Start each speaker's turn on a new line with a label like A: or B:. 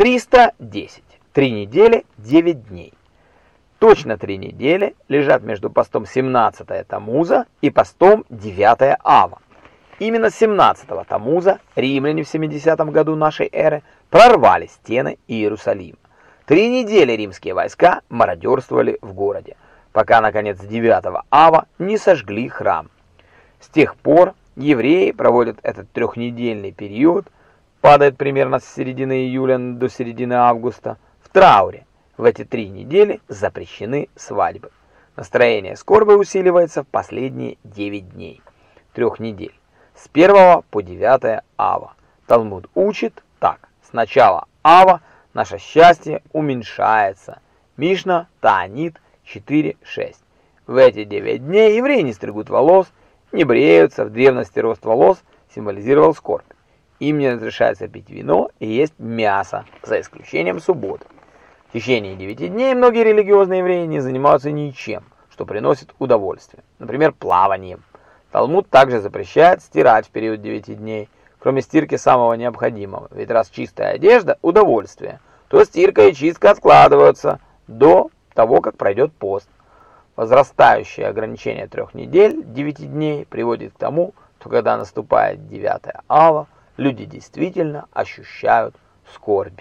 A: 310. Три недели, 9 дней. Точно три недели лежат между постом 17 Тамуза и постом 9 Ава. Именно 17 Тамуза римляне в 70 году нашей эры прорвали стены Иерусалима. Три недели римские войска мародерствовали в городе, пока, наконец, 9 Ава не сожгли храм. С тех пор евреи проводят этот трехнедельный период, падает примерно с середины июля до середины августа, в трауре, в эти три недели запрещены свадьбы. Настроение скорби усиливается в последние 9 дней, трех недель, с 1 по 9 ава. Талмуд учит так. Сначала ава наше счастье уменьшается. Мишна Таанит 4.6. В эти 9 дней евреи не стригут волос, не бреются. В древности рост волос символизировал скорбь. Им не разрешается пить вино и есть мясо, за исключением субботы. В течение девяти дней многие религиозные евреи не занимаются ничем, что приносит удовольствие, например, плаванием. Талмуд также запрещает стирать в период девяти дней, кроме стирки самого необходимого, ведь раз чистая одежда – удовольствие, то стирка и чистка откладываются до того, как пройдет пост. Возрастающее ограничение трех недель, девяти дней, приводит к тому, что когда наступает девятая ава, люди действительно ощущают скорбь.